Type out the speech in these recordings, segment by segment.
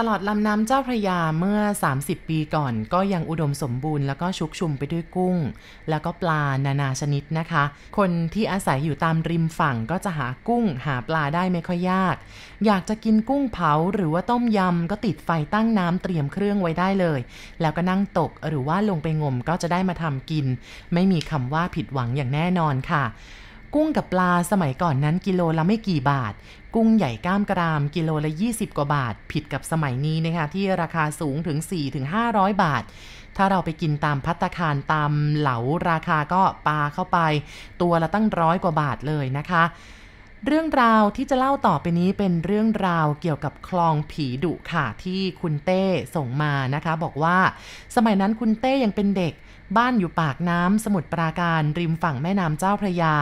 ตลอดลำน้ำเจ้าพระยาเมื่อ 30 ปีก่อน ก็ยังอุดมสมบูรณ์แล้วก็ชุกชุมไปด้วยกุ้ง แล้วก็ปลานานาชนิดนะคะ คนที่อาศัยอยู่ตามริมฝั่งก็จะหากุ้งหาปลาได้ไม่ค่อยยาก อยากจะกินกุ้งเผาหรือว่าต้มยำก็ติดไฟตั้งน้ำเตรียมเครื่องไว้ได้เลย แล้วก็นั่งตกหรือว่าลงไปงมก็จะได้มาทำกิน ไม่มีคำว่าผิดหวังอย่างแน่นอนค่ะกุ้งกับปลาสมัยก่อนนั้นกิโลละไม่กี่บาท กุ้งใหญ่ก้ามกราม กิโลละ 20 กว่าบาท ผิดกับสมัยนี้นะคะที่ราคาสูงถึง 4-500 บาท ถ้าเราไปกินตามพัตคารตามเหลาราคาก็ปลาเข้าไป ตัวละตั้งร้อยกว่าบาทเลยนะคะเรื่องราวที่จะเล่าต่อไปนี้เป็นเรื่องราวเกี่ยวกับคลองผีดุค่ะที่คุณเต้ส่งมานะคะ บอกว่า สมัยนั้นคุณเต้ยังเป็นเด็ก บ้านอยู่ปากน้ำสมุทรปราการริมฝั่งแม่น้ำเจ้าพระยา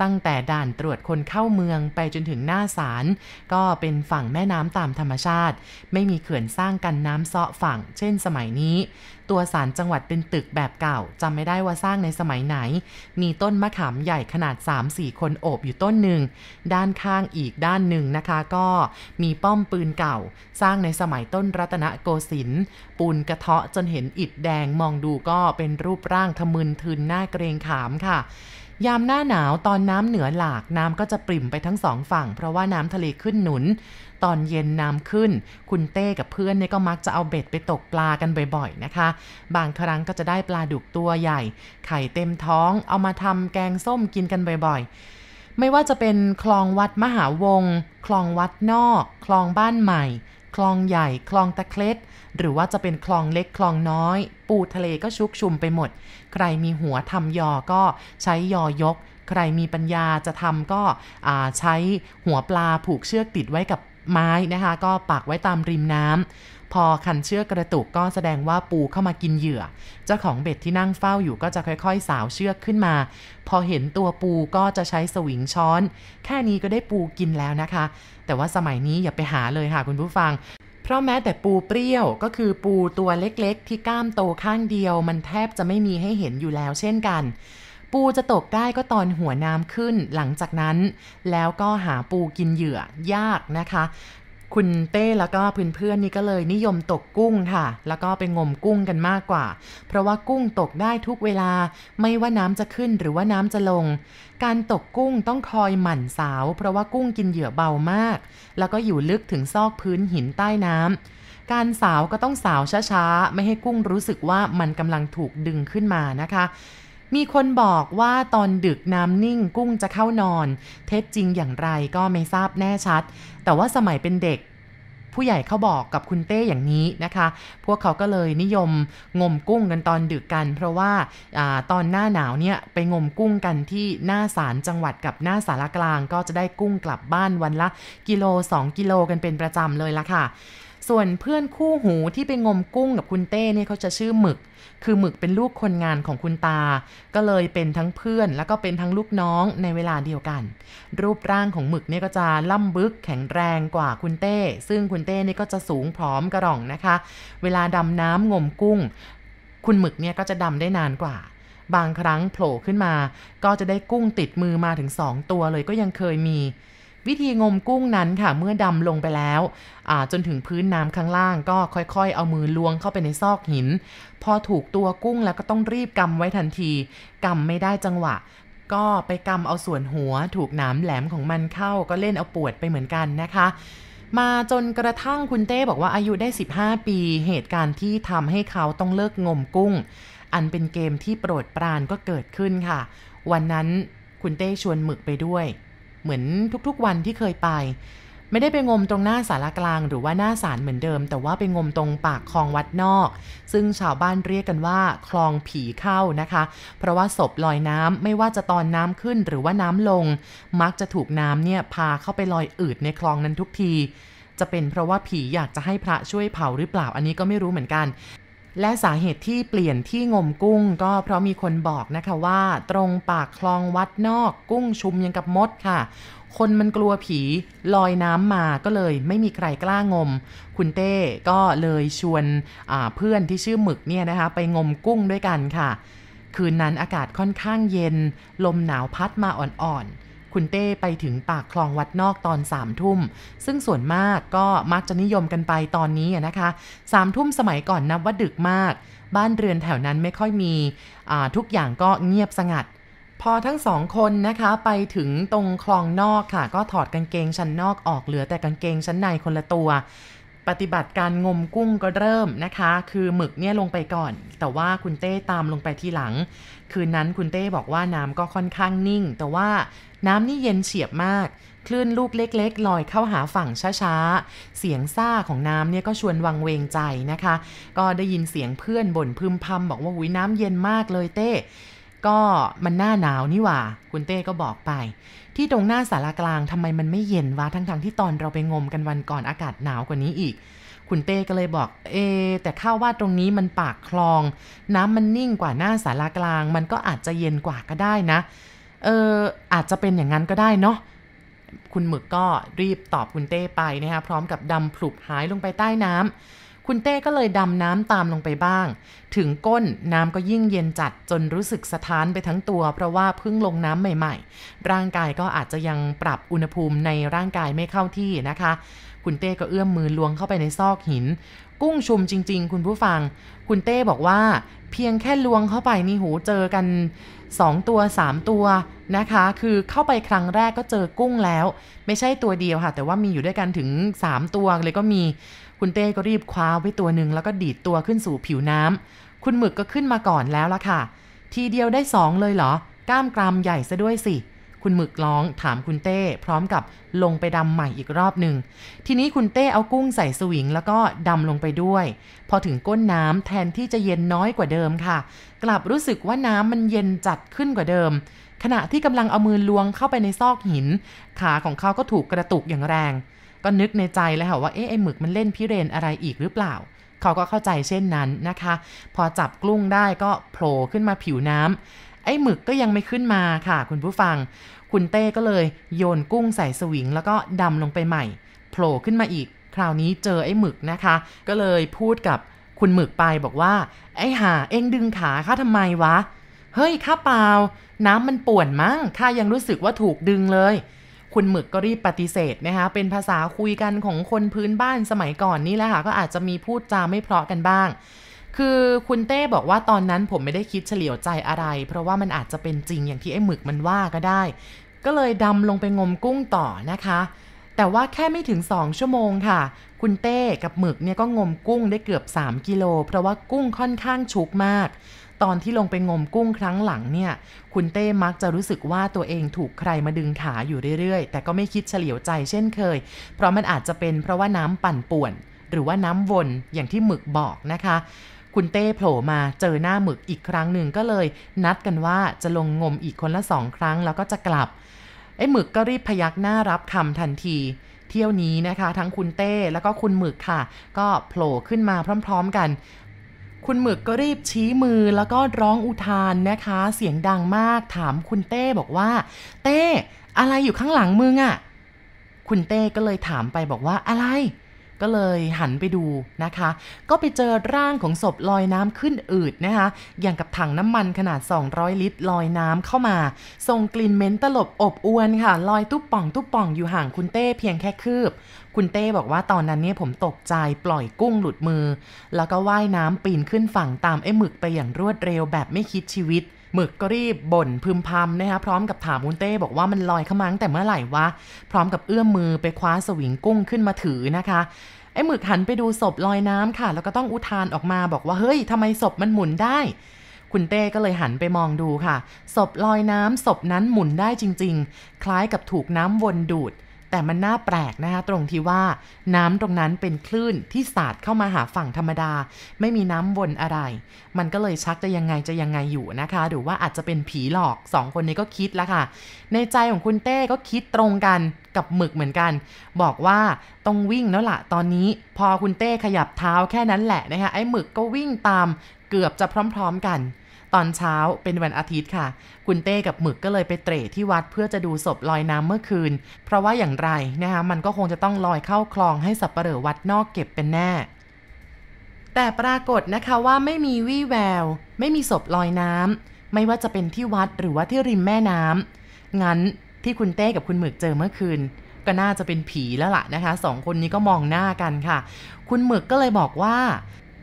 ตั้งแต่ด่านตรวจคนเข้าเมืองไปจนถึงหน้าศาลก็เป็นฝั่งแม่น้ำตามธรรมชาติ ไม่มีเขื่อนสร้างกันน้ำเซาะฝั่ง เช่นสมัยนี้ ตัวศาลจังหวัดเป็นตึกแบบเก่าจำไม่ได้ว่าสร้างในสมัยไหน มีต้นมะขามใหญ่ขนาด 3-4 คนโอบอยู่ต้นหนึ่ง ด้านข้างอีกด้านหนึ่งนะคะก็มีป้อมปืนเก่า สร้างในสมัยต้นรัตนโกสินทร์ปูนกระเทาะจนเห็นอิฐแดงมองดูก็เป็นรูปร่างทะมึนทึนหน้าเกรงขามค่ะ ยามหน้าหนาวตอนน้ำเหนือหลากน้ำก็จะปริ่มไปทั้งสองฝั่ง เพราะว่าน้ำทะเลขึ้นหนุน ตอนเย็นน้ำขึ้น คุณเต้กับเพื่อนเนี่ยก็มักจะเอาเบ็ดไปตกปลากันบ่อยๆนะคะ บางครั้งก็จะได้ปลาดุกตัวใหญ่ ไข่เต็มท้อง เอามาทำแกงส้มกินกันบ่อยๆไม่ว่าจะเป็นคลองวัดมหาวง คลองวัดนอก คลองบ้านใหม่ คลองใหญ่ คลองตะเคล็ด หรือว่าจะเป็นคลองเล็กคลองน้อย ปูทะเลก็ชุกชุมไปหมด ใครมีหัวทำยอก็ใช้ยอยก ใครมีปัญญาจะทำก็ใช้หัวปลาผูกเชือกติดไว้กับไม้นะคะ ก็ปักไว้ตามริมน้ำพอคันเชือกกระตุกก็แสดงว่าปูเข้ามากินเหยื่อ เจ้าของเบ็ดที่นั่งเฝ้าอยู่ก็จะค่อยๆ สาวเชือกขึ้นมา พอเห็นตัวปูก็จะใช้สวิงช้อน แค่นี้ก็ได้ปูกินแล้วนะคะ แต่ว่าสมัยนี้อย่าไปหาเลยค่ะคุณผู้ฟัง เพราะแม้แต่ปูเปรี้ยวก็คือปูตัวเล็กๆ ที่ก้ามโตข้างเดียว มันแทบจะไม่มีให้เห็นอยู่แล้วเช่นกัน ปูจะตกได้ก็ตอนหัวน้ำขึ้นหลังจากนั้น แล้วก็หาปูกินเหยื่อยากนะคะ คุณเต้แล้วก็เพื่อนๆนี่ก็เลยนิยมตกกุ้งค่ะ แล้วก็ไปงมกุ้งกันมากกว่า เพราะว่ากุ้งตกได้ทุกเวลา ไม่ว่าน้ำจะขึ้นหรือว่าน้ำจะลง การตกกุ้งต้องคอยหมั่นสาว เพราะว่ากุ้งกินเหยื่อเบามาก แล้วก็อยู่ลึกถึงซอกพื้นหินใต้น้ำการสาวก็ต้องสาวช้าๆ ไม่ให้กุ้งรู้สึกว่ามันกำลังถูกดึงขึ้นมานะคะ มีคนบอกว่าตอนดึกน้ำนิ่งกุ้งจะเข้านอน เท็จจริงอย่างไรก็ไม่ทราบแน่ชัด แต่ว่าสมัยเป็นเด็ก ผู้ใหญ่เขาบอกกับคุณเต้อย่างนี้นะคะ พวกเขาก็เลยนิยมงมกุ้งกันตอนดึกกัน เพราะว่าอาตอนหน้าหนาวเนี่ยไปงมกุ้งกันที่หน้าศาลจังหวัดกับหน้าสารกลาง ก็จะได้กุ้งกลับบ้านวันละกิโล 2 กิโลกันเป็นประจำเลยละค่ะ ส่วนเพื่อนคู่หูที่ไปงมกุ้งกับคุณเต้เนี่ยเขาจะชื่อหมึก คือหมึกเป็นลูกคนงานของคุณตา ก็เลยเป็นทั้งเพื่อนแล้วก็เป็นทั้งลูกน้องในเวลาเดียวกัน รูปร่างของหมึกเนี่ยก็จะล่ำบึกแข็งแรงกว่าคุณเต้ ซึ่งคุณเต้เนี่ยก็จะสูงผอมกระร่องนะคะ เวลาดำน้ำงมกุ้ง คุณหมึกเนี่ยก็จะดำได้นานกว่าบางครั้งโผล่ขึ้นมา ก็จะได้กุ้งติดมือมาถึง 2 ตัวเลยก็ยังเคยมี วิธีงมกุ้งนั้นค่ะเมื่อดำลงไปแล้วจนถึงพื้นน้ำข้างล่าง ก็ค่อยๆ เอามือล้วงเข้าไปในซอกหิน พอถูกตัวกุ้งแล้วก็ต้องรีบกำไว้ทันทีกำไม่ได้จังหวะ ก็ไปกำเอาส่วนหัว ถูกหนามแหลมของมันเข้าก็เล่นเอาปวดไปเหมือนกันนะคะมาจนกระทั่งคุณเต้บอกว่าอายุได้ 15 ปี เหตุการณ์ที่ทำให้เขาต้องเลิกงมกุ้ง อันเป็นเกมที่โปรดปรานก็เกิดขึ้นค่ะ วันนั้นคุณเต้ชวนหมึกไปด้วย เหมือนทุกๆวันที่เคยไป ไม่ได้ไปงมตรงหน้าสารกลาง หรือว่าหน้าศาลเหมือนเดิม แต่ว่าไปงมตรงปากคลองวัดนอก ซึ่งชาวบ้านเรียกกันว่า คลองผีเข้านะคะ เพราะว่าศพลอยน้ำไม่ว่าจะตอนน้ำขึ้นหรือว่าน้ำลง มักจะถูกน้ำเนี่ยพาเข้าไปลอยอืดในคลองนั้นทุกทีจะเป็นเพราะว่าผีอยากจะให้พระช่วยเผาหรือเปล่าอันนี้ก็ไม่รู้เหมือนกัน และสาเหตุที่เปลี่ยนที่งมกุ้งก็เพราะมีคนบอกนะคะว่า ตรงปากคลองวัดนอกกุ้งชุมยังกับมดค่ะ คนมันกลัวผีลอยน้ำมาก็เลยไม่มีใครกล้างม คุณเต้ก็เลยชวนเพื่อนที่ชื่อหมึกเนี่ยนะคะ ไปงมกุ้งด้วยกันค่ะ คืนนั้นอากาศค่อนข้างเย็น ลมหนาวพัดมาอ่อนๆ คุณเต้ไปถึงปากคลองวัดนอกตอนสามทุ่ม ซึ่งส่วนมากก็มักจะนิยมกันไปตอนนี้นะคะสามทุ่มสมัยก่อนนับว่าดึกมาก บ้านเรือนแถวนั้นไม่ค่อยมี ทุกอย่างก็เงียบสงัด พอทั้งสองคนนะคะไปถึงตรงคลองนอกค่ะ ก็ถอดกางเกงชั้นนอกออกเหลือแต่กางเกงชั้นในคนละตัวปฏิบัติการงมกุ้งก็เริ่มนะคะ คือหมึกเนี่ยลงไปก่อน แต่ว่าคุณเต้ตามลงไปทีหลัง คืนนั้นคุณเต้บอกว่าน้ำก็ค่อนข้างนิ่ง แต่ว่า น้ำนี่เย็นเฉียบมาก คลื่นลูกเล็กๆลอยเข้าหาฝั่งช้าๆ เสียงซ่าของน้ำเนี่ยก็ชวนวังเวงใจนะคะ ก็ได้ยินเสียงเพื่อนบ่นพึมพำบอกว่าหุยน้ำเย็นมากเลยเต้ ก็มันหน้าหนาวนี่หว่า คุณเต้ก็บอกไป ที่ตรงหน้าสารากลางทำไมมันไม่เย็นวะทั้งๆทที่ตอนเราไปงมกันวันก่อนอากาศหนาวกว่านี้อีกคุณเต้ก็เลยบอก เอ แต่ข้าว่าตรงนี้มันปากคลอง น้ำมันนิ่งกว่าหน้าสารากลาง มันก็อาจจะเย็นกว่าก็ได้นะ เอออาจจะเป็นอย่างนั้นก็ได้เนาะคุณหมึกก็รีบตอบคุณเต้ไปนะคะพร้อมกับดำผลุบหายลงไปใต้น้ำ คุณเต้ก็เลยดำน้ำตามลงไปบ้าง ถึงก้นน้ำก็ยิ่งเย็นจัดจนรู้สึกสะท้านไปทั้งตัว เพราะว่าเพิ่งลงน้ำใหม่ ๆ ร่างกายก็อาจจะยังปรับอุณหภูมิในร่างกายไม่เข้าที่นะคะ คุณเต้ก็เอื้อมมือล้วงเข้าไปในซอกหิน กุ้งชุมจริง ๆ คุณผู้ฟัง คุณเต้บอกว่า เพียงแค่ล้วงเข้าไปนี่หูเจอกัน2 ตัว 3 ตัวนะคะ คือเข้าไปครั้งแรกก็เจอกุ้งแล้ว ไม่ใช่ตัวเดียวค่ะ แต่ว่ามีอยู่ด้วยกันถึง 3 ตัวเลยก็มี คุณเต้ก็รีบคว้าไว้ตัวหนึ่งแล้วก็ดีดตัวขึ้นสู่ผิวน้ำคุณหมึกก็ขึ้นมาก่อนแล้วละค่ะ ทีเดียวได้สองเลยเหรอ ก้ามกรามใหญ่ซะด้วยสิ คุณหมึกร้องถามคุณเต้พร้อมกับลงไปดำใหม่อีกรอบหนึ่ง ทีนี้คุณเต้เอากุ้งใส่สวิงแล้วก็ดำลงไปด้วย พอถึงก้นน้ำแทนที่จะเย็นน้อยกว่าเดิมค่ะ กลับรู้สึกว่าน้ำมันเย็นจัดขึ้นกว่าเดิมขณะที่กำลังเอามือล้วงเข้าไปในซอกหิน ขาของเขาก็ถูกกระตุกอย่างแรง ก็นึกในใจแล้วค่ะว่าเอ๊ะไอหมึกมันเล่นพิเรนอะไรอีกหรือเปล่า เขาก็เข้าใจเช่นนั้นนะคะ พอจับกลุ้งได้ก็โผล่ขึ้นมาผิวน้ำไอ้หมึกก็ยังไม่ขึ้นมาค่ะ คุณผู้ฟัง คุณเต้ก็เลยโยนกุ้งใส่สวิง แล้วก็ดำลงไปใหม่โผล่ขึ้นมาอีก คราวนี้เจอไอ้หมึกนะคะ ก็เลยพูดกับคุณหมึกไปบอกว่า ไอ้ห่าเอ็งดึงขาข้าทำไมวะ เฮ้ยข้าเปล่า น้ำมันป่วนมั้งข้ายังรู้สึกว่าถูกดึงเลย คุณหมึกก็รีบปฏิเสธนะคะ เป็นภาษาคุยกันของคนพื้นบ้านสมัยก่อนนี่แหละค่ะ ก็อาจจะมีพูดจาไม่เพราะกันบ้าง คือคุณเต้บอกว่าตอนนั้นผมไม่ได้คิดเฉลียวใจอะไร เพราะว่ามันอาจจะเป็นจริงอย่างที่ไอ้หมึกมันว่าก็ได้ ก็เลยดำลงไปงมกุ้งต่อนะคะ แต่ว่าแค่ไม่ถึง 2 ชั่วโมงค่ะ คุณเต้กับหมึกเนี่ยก็งมกุ้งได้เกือบ 3 กิโล เพราะว่ากุ้งค่อนข้างชุกมาก ตอนที่ลงไปงมกุ้งครั้งหลังเนี่ย คุณเต้มักจะรู้สึกว่าตัวเองถูกใครมาดึงขาอยู่เรื่อยๆ แต่ก็ไม่คิดเฉลียวใจเช่นเคย เพราะมันอาจจะเป็นเพราะว่าน้ำปั่นป่วน หรือว่าน้ำวนอย่างที่หมึกบอกนะคะ คุณเต้โผล่มาเจอหน้าหมึกอีกครั้งหนึ่งก็เลย นัดกันว่าจะลงงมอีกคนละสองครั้งแล้วก็จะกลับไอ้หมึกก็รีบพยักหน้ารับคำทันทีเที่ยวนี้นะคะ ทั้งคุณเต้แล้วก็คุณหมึกค่ะ ก็โผล่ขึ้นมาพร้อม ๆ กัน คุณหมึกก็รีบชี้มือแล้วก็ร้องอุทานนะคะ เสียงดังมากถามคุณเต้บอกว่า เต้ อะไรอยู่ข้างหลังมึงอะ่ะ คุณเต้ก็เลยถามไปบอกว่าอะไร ก็เลยหันไปดูนะคะ ก็ไปเจอร่างของศพลอยน้ำขึ้นอืดนะคะ อย่างกับถังน้ำมันขนาด 200 ลิตรลอยน้ำเข้ามา ส่งกลิ่นเหม็นตลบอบอวนค่ะ ลอยตุ๊บป่องตุ๊บป่องอยู่ห่างคุณเต้เพียงแค่คืบ คุณเต้บอกว่าตอนนั้นเนี่ยผมตกใจปล่อยกุ้งหลุดมือ แล้วก็ว่ายน้ำปีนขึ้นฝั่งตามไอ้หมึกไปอย่างรวดเร็วแบบไม่คิดชีวิต หมึกก็รีบบ่นพึมพำนะคะพร้อมกับถามคุณเต้บอกว่ามันลอยเข้ามาตั้งแต่เมื่อไหร่วะ พร้อมกับเอื้อมมือไปคว้าสวิงกุ้งขึ้นมาถือนะคะไอ้หมึกหันไปดูศพลอยน้ำค่ะ แล้วก็ต้องอุทานออกมาบอกว่าเฮ้ยทำไมศพมันหมุนได้ คุณเต้ก็เลยหันไปมองดูค่ะ ศพลอยน้ำศพนั้นหมุนได้จริง ๆ คล้ายกับถูกน้ำวนดูด แต่มันน่าแปลกนะคะตรงที่ว่าน้ำตรงนั้นเป็นคลื่นที่สาดเข้ามาหาฝั่งธรรมดา ไม่มีน้ำวนอะไร มันก็เลยชักจะยังไงจะยังไงอยู่นะคะ หรือว่าอาจจะเป็นผีหลอกสองคนนี้ก็คิดแล้วค่ะ ในใจของคุณเต้ก็คิดตรงกันกับหมึกเหมือนกัน บอกว่าต้องวิ่งแล้วล่ะตอนนี้พอคุณเต้ขยับเท้าแค่นั้นแหละนะคะไอ้หมึกก็วิ่งตามเกือบจะพร้อม ๆกัน ตอนเช้าเป็นวันอาทิตย์ค่ะ คุณเต้กับหมึกก็เลยไปเตะที่วัดเพื่อจะดูศพลอยน้ำเมื่อคืน เพราะว่าอย่างไรนะคะมันก็คงจะต้องลอยเข้าคลองให้สับปเหร่อวัดนอกเก็บเป็นแน่ แต่ปรากฏนะคะว่าไม่มีวี่แวว ไม่มีศพลอยน้ำไม่ว่าจะเป็นที่วัดหรือว่าที่ริมแม่น้ำงั้นที่คุณเต้กับคุณหมึกเจอเมื่อคืน ก็น่าจะเป็นผีแล้วล่ะนะคะสองคนนี้ก็มองหน้ากันค่ะ คุณหมึกก็เลยบอกว่า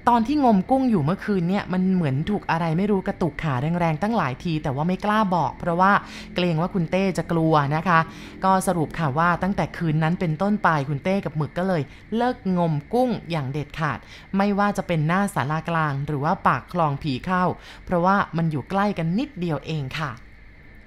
ตอนที่งมกุ้งอยู่เมื่อคืนเนี่ยมันเหมือนถูกอะไรไม่รู้กระตุกขาแรงๆ ตั้งหลายที แต่ว่าไม่กล้าบอก เพราะว่าเกรงว่าคุณเต้จะกลัวนะคะ ก็สรุปค่ะว่าตั้งแต่คืนนั้นเป็นต้นไปคุณเต้กับหมึกก็เลย เลิกงมกุ้งอย่างเด็ดขาด ไม่ว่าจะเป็นหน้าสารากลาง หรือว่าปากคลองผีเข้า เพราะว่ามันอยู่ใกล้กันนิดเดียวเองค่ะ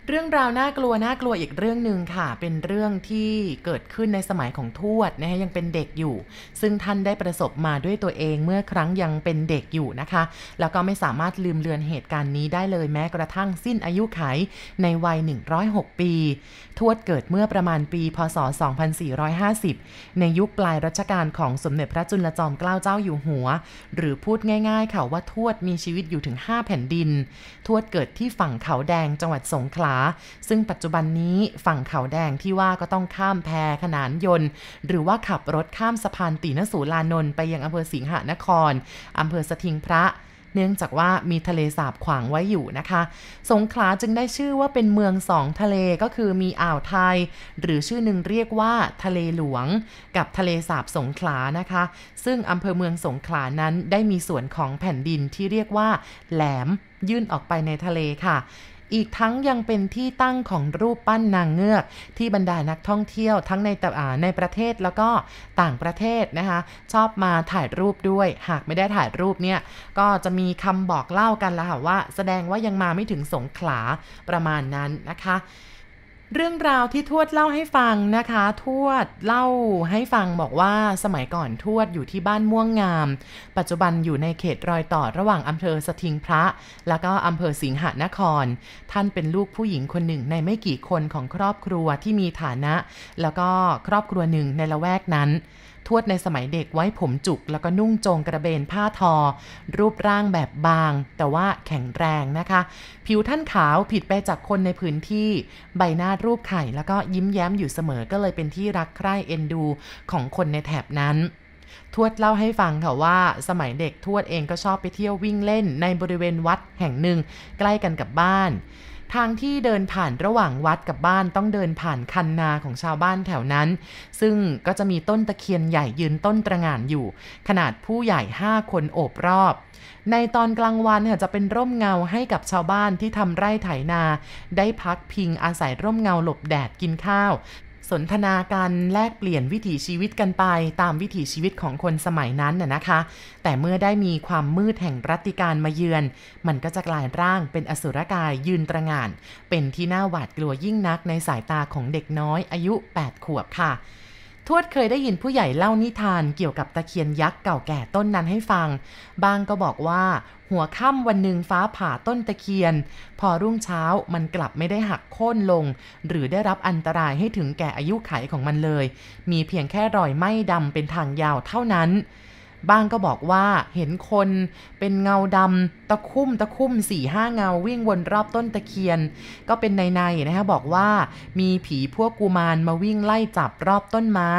เรื่องราวน่ากลัวน่ากลัวอีกเรื่องหนึ่งค่ะ เป็นเรื่องที่เกิดขึ้นในสมัยของทวดนะฮะยังเป็นเด็กอยู่ ซึ่งท่านได้ประสบมาด้วยตัวเองเมื่อครั้งยังเป็นเด็กอยู่นะคะ แล้วก็ไม่สามารถลืมเลือนเหตุการณ์นี้ได้เลยแม้กระทั่งสิ้นอายุไขในวัย 106 ปี ทวดเกิดเมื่อประมาณปี พศ 2450 ในยุคปลายรัชกาลของสมเด็จพระจุลจอมเกล้าเจ้าอยู่หัว หรือพูดง่ายๆค่ะว่าทวดมีชีวิตอยู่ถึง 5 แผ่นดิน ทวดเกิดที่ฝั่งเขาแดงจังหวัดสงขลาซึ่งปัจจุบันนี้ฝั่งเขาแดงที่ว่าก็ต้องข้ามแพขนานยนต์ หรือว่าขับรถข้ามสะพานตีนสูลานนท์ไปยังอำเภอสิงหนครอำเภอสถิงพระเนื่องจากว่ามีทะเลสาบขวางไว้อยู่นะคะ สงขลาจึงได้ชื่อว่าเป็นเมืองสองทะเลก็คือมีอ่าวไทย หรือชื่อหนึ่งเรียกว่าทะเลหลวง กับทะเลสาบสงขลานะคะ ซึ่งอำเภอเมืองสงขลานั้นได้มีส่วนของแผ่นดินที่เรียกว่า แหลมยื่นออกไปในทะเลค่ะ อีกทั้งยังเป็นที่ตั้งของรูปปั้นนางเงือก ที่บรรดานักท่องเที่ยวทั้งในในประเทศแล้วก็ต่างประเทศนะคะชอบมาถ่ายรูปด้วย หากไม่ได้ถ่ายรูปเนี่ยก็จะมีคำบอกเล่ากันแล้วค่ะว่า แสดงว่ายังมาไม่ถึงสงขลาประมาณนั้นนะคะ เรื่องราวที่ทวดเล่าให้ฟังนะคะ ทวดเล่าให้ฟังบอกว่าสมัยก่อนทวดอยู่ที่บ้านม่วงงาม ปัจจุบันอยู่ในเขตรอยต่อระหว่างอำเภอสทิงพระ แล้วก็อำเภอสิงหนคร ท่านเป็นลูกผู้หญิงคนหนึ่งในไม่กี่คนของครอบครัวที่มีฐานะ แล้วก็ครอบครัวหนึ่งในละแวกนั้น ทวดในสมัยเด็กไว้ผมจุก แล้วก็นุ่งโจงกระเบนผ้าทอ รูปร่างแบบบาง แต่ว่าแข็งแรงนะคะ ผิวท่านขาวผิดไปจากคนในพื้นที่ ใบหน้ารูปไข่ แล้วก็ยิ้มแย้มอยู่เสมอก็เลยเป็นที่รักใคร่เอ็นดูของคนในแถบนั้นทวดเล่าให้ฟังค่ะว่า สมัยเด็กทวดเองก็ชอบไปเที่ยววิ่งเล่นในบริเวณวัดแห่งหนึ่งใกล้กันกับบ้าน ทางที่เดินผ่านระหว่างวัดกับบ้านต้องเดินผ่านคันนาของชาวบ้านแถวนั้น ซึ่งก็จะมีต้นตะเคียนใหญ่ยืนต้นตระหง่านอยู่ ขนาดผู้ใหญ่ 5 คนโอบรอบ ในตอนกลางวันค่ะจะเป็นร่มเงาให้กับชาวบ้านที่ทำไร่ไถนา ได้พักพิงอาศัยร่มเงาหลบแดดกินข้าว สนทนาการแลกเปลี่ยนวิถีชีวิตกันไปตามวิถีชีวิตของคนสมัยนั้นน่ะนะคะ แต่เมื่อได้มีความมืดแห่งรัติการมาเยือน มันก็จะกลายร่างเป็นอสุรกายยืนตระงาน เป็นที่น่าหวาดกลัวยิ่งนักในสายตาของเด็กน้อยอายุ 8 ขวบค่ะ ทวดเคยได้ยินผู้ใหญ่เล่านิทานเกี่ยวกับตะเคียนยักษ์เก่าแก่ต้นนั้นให้ฟัง บางก็บอกว่า หัวค่ำวันหนึ่งฟ้าผ่าต้นตะเคียน พอรุ่งเช้ามันกลับไม่ได้หักโค่นลง หรือได้รับอันตรายให้ถึงแก่อายุไขของมันเลย มีเพียงแค่รอยไหม้ดำเป็นทางยาวเท่านั้น บ้างก็บอกว่าเห็นคนเป็นเงาดำตะคุ่มตะคุ่มสี่ห้าเงาวิ่งวนรอบต้นตะเคียน ก็เป็นในในนะฮะบอกว่ามีผีพวกกุมารมาวิ่งไล่จับรอบต้นไม้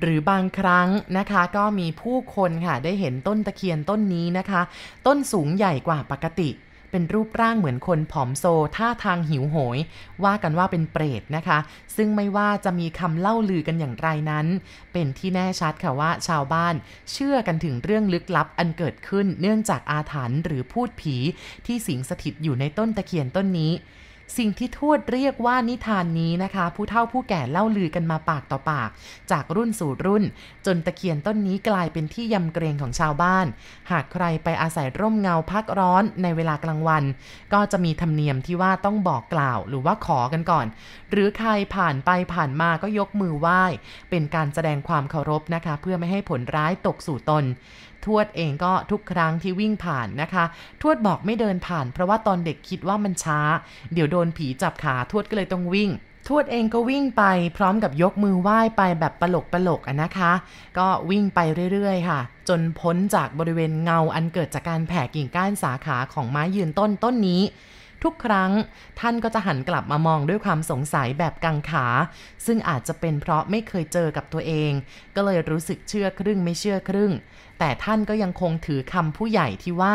หรือบางครั้งนะคะก็มีผู้คนค่ะได้เห็นต้นตะเคียนต้นนี้นะคะ ต้นสูงใหญ่กว่าปกติ เป็นรูปร่างเหมือนคนผอมโซท่าทางหิวโหย ว่ากันว่าเป็นเปรตนะคะ ซึ่งไม่ว่าจะมีคำเล่าลือกันอย่างไรนั้น เป็นที่แน่ชัดค่ะว่าชาวบ้าน เชื่อกันถึงเรื่องลึกลับอันเกิดขึ้น เนื่องจากอาถรรพ์หรือพูดผีที่สิงสถิตอยู่ในต้นตะเคียนต้นนี้ สิ่งที่ทวดเรียกว่านิทานนี้นะคะ ผู้เฒ่าผู้แก่เล่าลือกันมาปากต่อปาก จากรุ่นสู่รุ่น จนตะเคียนต้นนี้กลายเป็นที่ยำเกรงของชาวบ้าน หากใครไปอาศัยร่มเงาพักร้อนในเวลากลางวัน ก็จะมีธรรมเนียมที่ว่าต้องบอกกล่าวหรือว่าขอกันก่อน หรือใครผ่านไปผ่านมาก็ยกมือไหว้ เป็นการแสดงความเคารพนะคะ เพื่อไม่ให้ผลร้ายตกสู่ตนทวดเองก็ทุกครั้งที่วิ่งผ่านนะคะ ทวดบอกไม่เดินผ่าน เพราะว่าตอนเด็กคิดว่ามันช้า เดี๋ยวโดนผีจับขาทวดก็เลยต้องวิ่งทวดเองก็วิ่งไปพร้อมกับยกมือไหว้ไปแบบปลกปลกอะนะคะ ก็วิ่งไปเรื่อยๆ ค่ะ จนพ้นจากบริเวณเงาอันเกิดจากการแผ่กิ่งก้านสาขาของไม้ยืนต้นต้นนี้ ทุกครั้งท่านก็จะหันกลับมามองด้วยความสงสัยแบบกังขา ซึ่งอาจจะเป็นเพราะไม่เคยเจอกับตัวเอง ก็เลยรู้สึกเชื่อครึ่งไม่เชื่อครึ่ง แต่ท่านก็ยังคงถือคำผู้ใหญ่ที่ว่า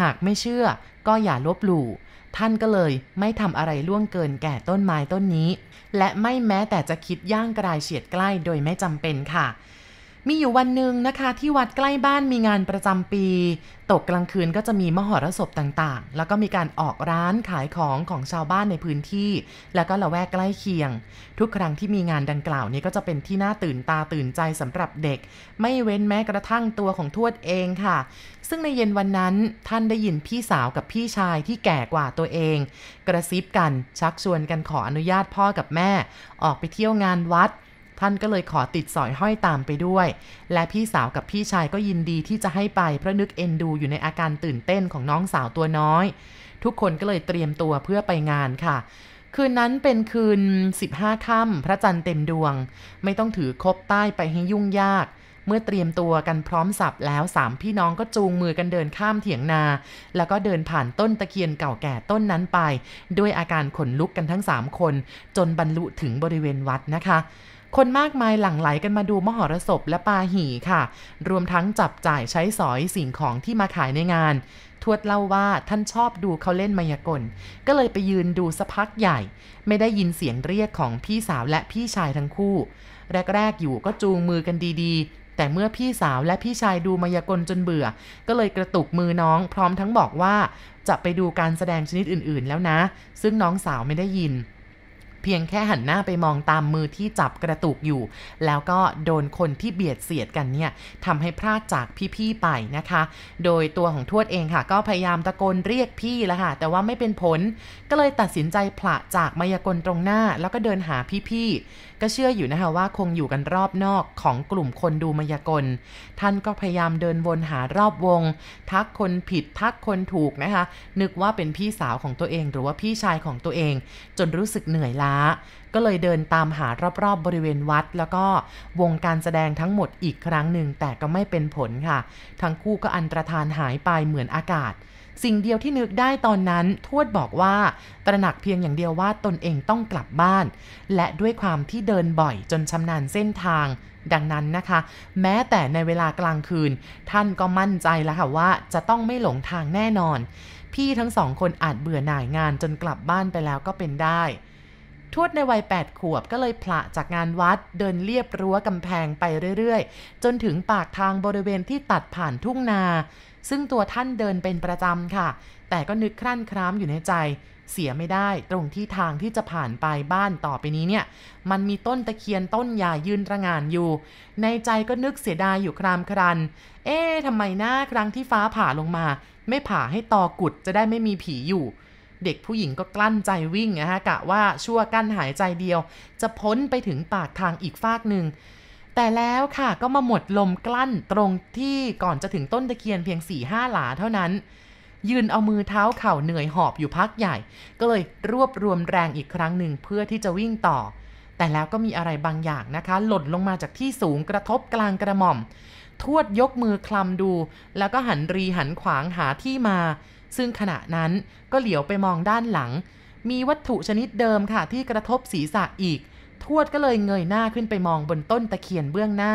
หากไม่เชื่อก็อย่าลบหลู่ท่านก็เลยไม่ทำอะไรล่วงเกินแก่ต้นไม้ต้นนี้ และไม่แม้แต่จะคิดย่างกลายเฉียดใกล้โดยไม่จำเป็นค่ะ มีอยู่วันหนึ่งนะคะที่วัดใกล้บ้านมีงานประจำปี ตกกลางคืนก็จะมีมหรสพต่างๆ แล้วก็มีการออกร้านขายของของชาวบ้านในพื้นที่ แล้วก็ละแวกใกล้เคียง ทุกครั้งที่มีงานดังกล่าวนี้ก็จะเป็นที่น่าตื่นตาตื่นใจสำหรับเด็ก ไม่เว้นแม้กระทั่งตัวของทวดเองค่ะ ซึ่งในเย็นวันนั้นท่านได้ยินพี่สาวกับพี่ชายที่แก่กว่าตัวเอง กระซิบกันชักชวนกันขออนุญาตพ่อกับแม่ ออกไปเที่ยวงานวัด ท่านก็เลยขอติดสอยห้อยตามไปด้วย และพี่สาวกับพี่ชายก็ยินดีที่จะให้ไปเพราะนึกเอ็นดูอยู่ในอาการตื่นเต้นของน้องสาวตัวน้อย ทุกคนก็เลยเตรียมตัวเพื่อไปงานค่ะ คืนนั้นเป็นคืน 15ค่ำพระจันทร์เต็มดวง ไม่ต้องถือคบใต้ไปให้ยุ่งยากเมื่อเตรียมตัวกันพร้อมสับแล้วสามพี่น้องก็จูงมือกันเดินข้ามเถียงนา แล้วก็เดินผ่านต้นตะเคียนเก่าแก่ต้นนั้นไป ด้วยอาการขนลุกกันทั้ง3คน จนบรรลุถึงบริเวณวัดนะคะ คนมากมายหลั่งไหลกันมาดูมหรสพและปาหี่ค่ะ รวมทั้งจับจ่ายใช้สอยสิ่งของที่มาขายในงาน ทวดเล่าว่าท่านชอบดูเขาเล่นมายากล ก็เลยไปยืนดูสักพักใหญ่ ไม่ได้ยินเสียงเรียกของพี่สาวและพี่ชายทั้งคู่ แรกๆอยู่ก็จูงมือกันดีๆ แต่เมื่อพี่สาวและพี่ชายดูมายากลจนเบื่อ ก็เลยกระตุกมือน้อง พร้อมทั้งบอกว่า จะไปดูการแสดงชนิดอื่นๆ แล้วนะ ซึ่งน้องสาวไม่ได้ยิน เพียงแค่หันหน้าไปมองตามมือที่จับกระตุกอยู่ แล้วก็โดนคนที่เบียดเสียดกันเนี่ยทำให้พลาดจากพี่ๆไปนะคะ โดยตัวของทวดเองค่ะ ก็พยายามตะโกนเรียกพี่แล้วค่ะ แต่ว่าไม่เป็นผล ก็เลยตัดสินใจผละจากมายากลตรงหน้า แล้วก็เดินหาพี่ๆ ก็เชื่ออยู่นะคะว่าคงอยู่กันรอบนอกของกลุ่มคนดูมายากล ท่านก็พยายามเดินวนหารอบวง ทักคนผิดทักคนถูกนะคะ นึกว่าเป็นพี่สาวของตัวเอง หรือว่าพี่ชายของตัวเอง จนรู้สึกเหนื่อยล้าก็เลยเดินตามหารอบๆบบริเวณวัด แล้วก็วงการแสดงทั้งหมดอีกครั้งหนึ่งแต่ก็ไม่เป็นผลค่ะ ทั้งคู่ก็อันตรธานหายไปเหมือนอากาศ สิ่งเดียวที่นึกได้ตอนนั้นทวดบอกว่าตระหนักเพียงอย่างเดียวว่าตนเองต้องกลับบ้าน และด้วยความที่เดินบ่อยจนชำนาญเส้นทางดังนั้นนะคะ แม้แต่ในเวลากลางคืน ท่านก็มั่นใจแล้วค่ะว่าจะต้องไม่หลงทางแน่นอน พี่ทั้งสองคนอาจเบื่อหน่ายงานจนกลับบ้านไปแล้วก็เป็นได้ ทวดในวัย 8 ขวบก็เลยผละจากงานวัดเดินเลียบรั้วกำแพงไปเรื่อยๆ จนถึงปากทางบริเวณที่ตัดผ่านทุ่งนา ซึ่งตัวท่านเดินเป็นประจำค่ะ แต่ก็นึกครั่นครามอยู่ในใจ เสียไม่ได้ตรงที่ทางที่จะผ่านไปบ้านต่อไปนี้เนี่ย มันมีต้นตะเคียนต้นใหญ่ยืนระงานอยู่ ในใจก็นึกเสียดายอยู่ครามครัน เอ๊ะทำไมหน้าครั้งที่ฟ้าผ่าลงมา ไม่ผ่าให้ตอกุดจะได้ไม่มีผีอยู่ เด็กผู้หญิงก็กลั้นใจวิ่งนะฮะกะว่าชั่วกั้นหายใจเดียว จะพ้นไปถึงปากทางอีกฟากหนึ่งแต่แล้วค่ะก็มาหมดลมกลั้นตรงที่ก่อนจะถึงต้นตะเคียนเพียง4ี่ห้าหลาเท่านั้น ยืนเอามือเท้าเข่าเหนื่อยหอบอยู่พักใหญ่ ก็เลยรวบรวมแรงอีกครั้งหนึ่งเพื่อที่จะวิ่งต่อ แต่แล้วก็มีอะไรบางอย่างนะคะ หล่นลงมาจากที่สูงกระทบกลางกระหม่อม ทวดยกมือคลำดู แล้วก็หันรีหันขวางหาที่มา ซึ่งขณะนั้นก็เหลียวไปมองด้านหลัง มีวัตถุชนิดเดิมค่ะที่กระทบศีรษะอีก ทวดก็เลยเงยหน้าขึ้นไปมองบนต้นตะเคียนเบื้องหน้า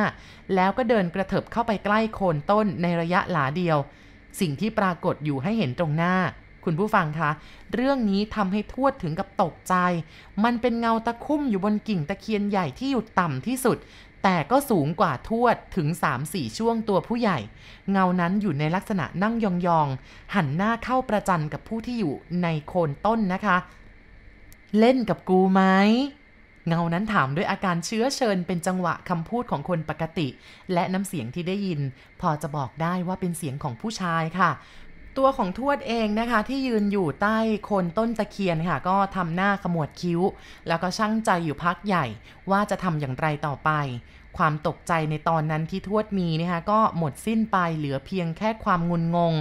แล้วก็เดินกระเถิบเข้าไปใกล้โคนต้นในระยะหลาเดียว สิ่งที่ปรากฏอยู่ให้เห็นตรงหน้าคุณผู้ฟังคะ เรื่องนี้ทำให้ทวดถึงกับตกใจ มันเป็นเงาตะคุ่มอยู่บนกิ่งตะเคียนใหญ่ที่อยู่ต่ำที่สุด แต่ก็สูงกว่าทวดถึง 3-4 ช่วงตัวผู้ใหญ่ เงานั้นอยู่ในลักษณะนั่งยองๆ หันหน้าเข้าประจันกับผู้ที่อยู่ในโคนต้นนะคะ เล่นกับกูไหมเงานั้นถามด้วยอาการเชื้อเชิญเป็นจังหวะคำพูดของคนปกติ และน้ำเสียงที่ได้ยิน พอจะบอกได้ว่าเป็นเสียงของผู้ชายค่ะ ตัวของทวดเองนะคะ ที่ยืนอยู่ใต้โคนต้นตะเคียนค่ะ ก็ทำหน้าขมวดคิ้ว แล้วก็ช่างใจอยู่พักใหญ่ ว่าจะทำอย่างไรต่อไป ความตกใจในตอนนั้นที่ทวดมีนะคะก็หมดสิ้นไปเหลือเพียงแค่ความงุนงง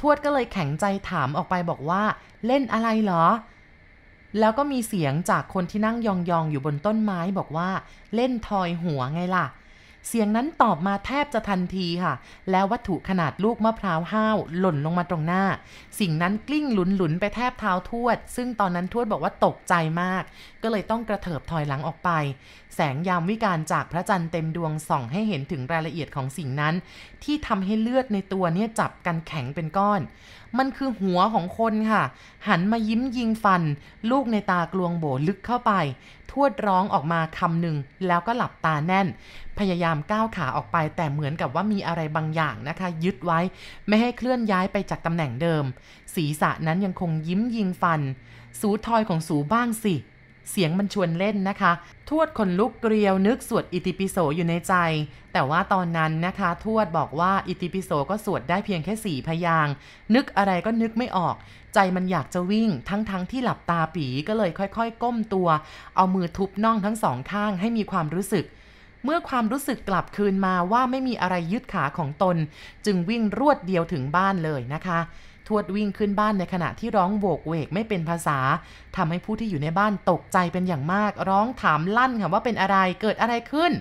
ทวดก็เลยแข็งใจถามออกไปบอกว่า เล่นอะไรเหรอ แล้วก็มีเสียงจากคนที่นั่งยองๆอยู่บนต้นไม้บอกว่า เล่นทอยหัวไงล่ะ เสียงนั้นตอบมาแทบจะทันทีค่ะ แล้ววัตถุขนาดลูกมะพร้าวห้าวหล่นลงมาตรงหน้า สิ่งนั้นกลิ้งหลุนหลุนไปแทบเท้าทวด ซึ่งตอนนั้นทวดบอกว่าตกใจมากก็เลยต้องกระเถิบถอยหลังออกไป แสงยามวิการจากพระจันทร์เต็มดวงส่องให้เห็นถึงรายละเอียดของสิ่งนั้น ที่ทำให้เลือดในตัวเนี่ยจับกันแข็งเป็นก้อน มันคือหัวของคนค่ะ หันมายิ้มยิงฟัน ลูกในตากลวงโบลึกเข้าไป ทวดร้องออกมาคำหนึ่งแล้วก็หลับตาแน่น พยายามก้าวขาออกไป แต่เหมือนกับว่ามีอะไรบางอย่างนะคะ ยึดไว้ ไม่ให้เคลื่อนย้ายไปจากตำแหน่งเดิม ศีรษะนั้นยังคงยิ้มยิงฟัน สูทอยของสูบ้างสิ เสียงมันชวนเล่นนะคะ ทวดคนลุกเกลียวนึกสวดอิติปิโสอยู่ในใจ แต่ว่าตอนนั้นนะคะ ทวดบอกว่าอิติปิโสก็สวดได้เพียงแค่สี่พยางนึกอะไรก็นึกไม่ออก ใจมันอยากจะวิ่ง ทั้งๆทที่หลับตาปีก็เลยค่อยๆ ก้มตัว เอามือทุบน่องทั้งสองข้างให้มีความรู้สึกเมื่อความรู้สึกกลับคืนมาว่าไม่มีอะไรยึดขาของตน จึงวิ่งรวดเดียวถึงบ้านเลยนะคะ ทวดวิ่งขึ้นบ้านในขณะที่ร้องโวกเวกไม่เป็นภาษาทำให้ผู้ที่อยู่ในบ้านตกใจเป็นอย่างมาก ร้องถามลั่นค่ะว่าเป็นอะไรเกิดอะไรขึ้น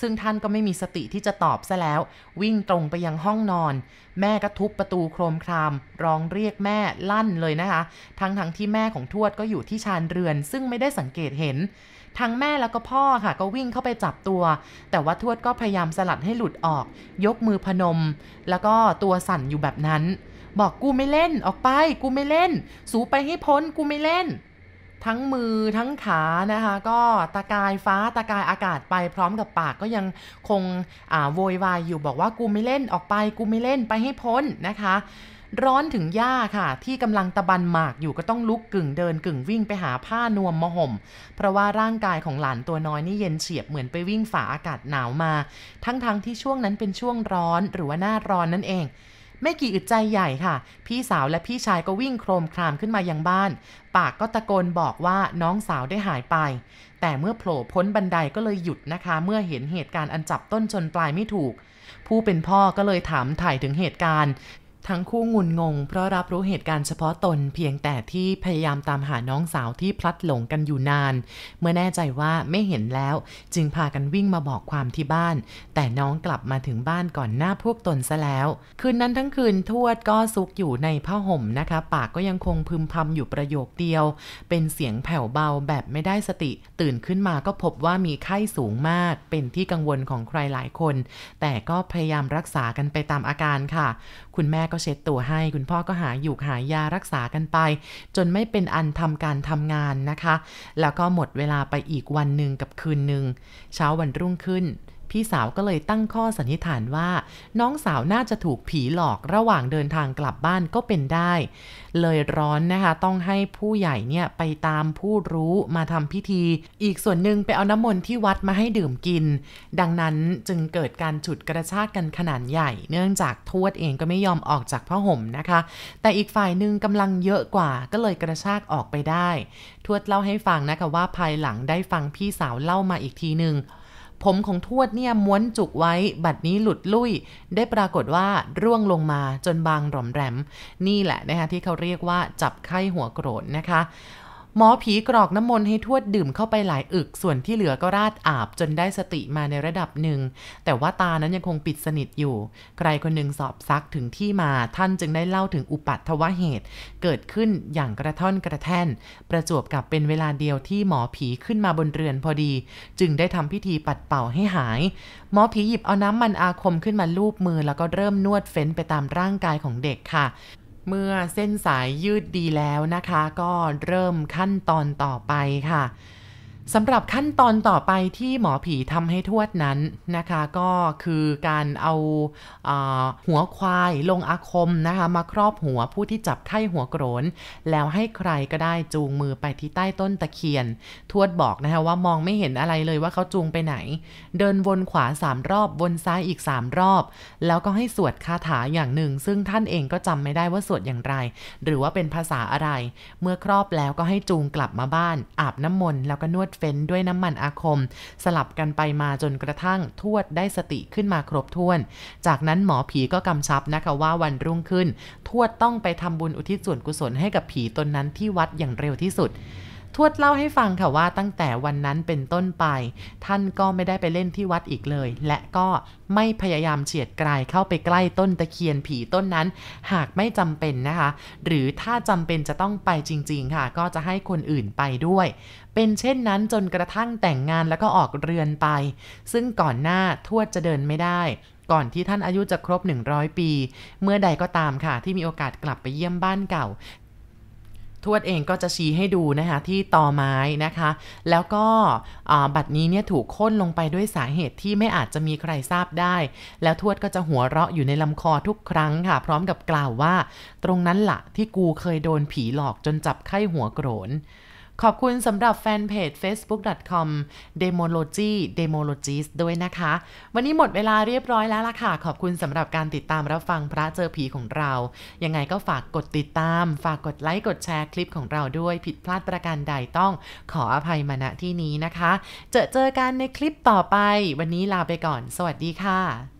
ซึ่งท่านก็ไม่มีสติที่จะตอบซะแล้ว วิ่งตรงไปยังห้องนอน แม่ก็ทุบประตูโครมคราม ร้องเรียกแม่ลั่นเลยนะคะ ทั้งทั้งที่แม่ของทวดก็อยู่ที่ชานเรือน ซึ่งไม่ได้สังเกตเห็นทั้งแม่แล้วก็พ่อค่ะก็วิ่งเข้าไปจับตัว แต่ว่าทวดก็พยายามสลัดให้หลุดออก ยกมือพนม แล้วก็ตัวสั่นอยู่แบบนั้น บอกกูไม่เล่นออกไป กูไม่เล่น สูไปให้พ้นกูไม่เล่น ทั้งมือทั้งขานะคะ ก็ตะกายฟ้าตะกายอากาศไปพร้อมกับปากก็ยังคงโวยวายอยู่บอกว่ากูไม่เล่นออกไป กูไม่เล่นไปให้พ้นนะคะร้อนถึงย่าค่ะ ที่กำลังตะบันหมากอยู่ก็ต้องลุกกึ่งเดินกึ่งวิ่งไปหาผ้านวมมาห่ม เพราะว่าร่างกายของหลานตัวน้อยนี่เย็นเฉียบเหมือนไปวิ่งฝ่าอากาศหนาวมา ทั้งๆทที่ช่วงนั้นเป็นช่วงร้อนหรือว่าหน้าร้อนนั่นเอง ไม่กี่อึดใจใหญ่ค่ะ พี่สาวและพี่ชายก็วิ่งโครมครามขึ้นมายังบ้าน ปากก็ตะโกนบอกว่าน้องสาวได้หายไป แต่เมื่อโผล่พ้นบันไดก็เลยหยุดนะคะ เมื่อเห็นเหตุการณ์อันจับต้นชนปลายไม่ถูก ผู้เป็นพ่อก็เลยถามถ่ายถึงเหตุการณ์ ทั้งคู่งุนงง เพราะรับรู้เหตุการณ์เฉพาะตนเพียงแต่ที่พยายามตามหาน้องสาวที่พลัดหลงกันอยู่นาน เมื่อแน่ใจว่าไม่เห็นแล้ว จึงพากันวิ่งมาบอกความที่บ้าน แต่น้องกลับมาถึงบ้านก่อนหน้าพวกตนซะแล้ว คืนนั้นทั้งคืนทวดก็ซุกอยู่ในผ้าห่มนะคะ ปากก็ยังคงพึมพำอยู่ประโยคเดียว เป็นเสียงแผ่วเบาแบบไม่ได้สติ ตื่นขึ้นมาก็พบว่ามีไข้สูงมาก เป็นที่กังวลของใครหลายคน แต่ก็พยายามรักษากันไปตามอาการค่ะคุณแม่ก็เช็ดตัวให้ คุณพ่อก็หาอยู่หายารักษากันไป จนไม่เป็นอันทำการทำงานนะคะ แล้วก็หมดเวลาไปอีกวันหนึ่งกับคืนหนึ่งเช้าวันรุ่งขึ้น พี่สาวก็เลยตั้งข้อสันนิษฐานว่า น้องสาวน่าจะถูกผีหลอกระหว่างเดินทางกลับบ้านก็เป็นได้ เลยร้อนนะคะ ต้องให้ผู้ใหญ่เนี่ยไปตามผู้รู้มาทำพิธี อีกส่วนหนึ่งไปเอาน้ำมนต์ที่วัดมาให้ดื่มกิน ดังนั้นจึงเกิดการฉุดกระชากกันขนาดใหญ่ เนื่องจากทวดเองก็ไม่ยอมออกจากผ้าห่มนะคะ แต่อีกฝ่ายหนึ่งกำลังเยอะกว่าก็เลยกระชากออกไปได้ ทวดเล่าให้ฟังนะคะว่าภายหลังได้ฟังพี่สาวเล่ามาอีกทีหนึ่ง ผมของทวดเนี่ยม้วนจุกไว้ บัดนี้หลุดลุ่ย ได้ปรากฏว่าร่วงลงมาจนบางหล่อมแหลมนี่แหละนะคะที่เขาเรียกว่าจับไข้หัวโกรนนะคะ หมอผีกรอกน้ำมนต์ให้ทวดดื่มเข้าไปหลายอึก ส่วนที่เหลือก็ราดอาบจนได้สติมาในระดับหนึ่ง แต่ว่าตานั้นยังคงปิดสนิทอยู่ ใครคนหนึ่งสอบซักถึงที่มาท่านจึงได้เล่าถึงอุปัตถวเหตุ เกิดขึ้นอย่างกระท่อนกระแท่น ประจวบกับเป็นเวลาเดียวที่หมอผีขึ้นมาบนเรือนพอดี จึงได้ทำพิธีปัดเป่าให้หาย หมอผีหยิบเอาน้ำมันอาคมขึ้นมาลูบมือแล้วก็เริ่มนวดเฟ้นไปตามร่างกายของเด็กค่ะ เมื่อเส้นสายยืดดีแล้วนะคะ ก็เริ่มขั้นตอนต่อไปค่ะ สำหรับขั้นตอนต่อไปที่หมอผีทำให้ทวดนั้นนะคะ ก็คือการเอาอาหัวควายลงอาคมนะคะ มาครอบหัวผู้ที่จับไข้หัวโกรน แล้วให้ใครก็ได้จูงมือไปที่ใต้ต้นตะเคียน ทวดบอกนะคะว่ามองไม่เห็นอะไรเลยว่าเขาจูงไปไหน เดินวนขวาสามรอบ วนซ้ายอีกสามรอบ แล้วก็ให้สวดคาถาอย่างหนึ่ง ซึ่งท่านเองก็จำไม่ได้ว่าสวดอย่างไร หรือว่าเป็นภาษาอะไร เมื่อครอบแล้วก็ให้จูงกลับมาบ้าน อาบน้ำมนต์แล้วก็นวดเฟ้นด้วยน้ำมันอาคม สลับกันไปมาจนกระทั่งทวดได้สติขึ้นมาครบถ้วน จากนั้นหมอผีก็กำชับนะคะว่าวันรุ่งขึ้น ทวดต้องไปทำบุญอุทิศส่วนกุศลให้กับผีตนนั้นที่วัดอย่างเร็วที่สุดทวดเล่าให้ฟังค่ะว่าตั้งแต่วันนั้นเป็นต้นไป ท่านก็ไม่ได้ไปเล่นที่วัดอีกเลย และก็ไม่พยายามเฉียดไกลเข้าไปใกล้ต้นตะเคียนผีต้นนั้น หากไม่จำเป็นนะคะ หรือถ้าจำเป็นจะต้องไปจริง ๆ ค่ะ ก็จะให้คนอื่นไปด้วย เป็นเช่นนั้นจนกระทั่งแต่งงานแล้วก็ออกเรือนไป ซึ่งก่อนหน้าทวดจะเดินไม่ได้ ก่อนที่ท่านอายุจะครบ 100 ปี เมื่อใดก็ตามค่ะ ที่มีโอกาสกลับไปเยี่ยมบ้านเก่าทวดเองก็จะชี้ให้ดูนะคะที่ตอไม้นะคะ แล้วก็บัตรนี้เนี่ยถูกค้นลงไปด้วยสาเหตุที่ไม่อาจจะมีใครทราบได้ แล้วทวดก็จะหัวเราะอยู่ในลำคอทุกครั้งค่ะ พร้อมกับกล่าวว่า ตรงนั้นละ่ะที่กูเคยโดนผีหลอกจนจับไข้หัวโกรน ขอบคุณสำหรับแฟนเพจ facebook.com demology demologist ด้วยนะคะ วันนี้หมดเวลาเรียบร้อยแล้วล่ะค่ะ ขอบคุณสำหรับการติดตามรับฟังพระเจอผีของเรา ยังไงก็ฝากกดติดตาม ฝากกดไลค์กดแชร์คลิปของเราด้วยผิดพลาดประการใดต้องขออภัยมาณที่นี้นะคะ เจอเจอกันในคลิปต่อไป วันนี้ลาไปก่อน สวัสดีค่ะ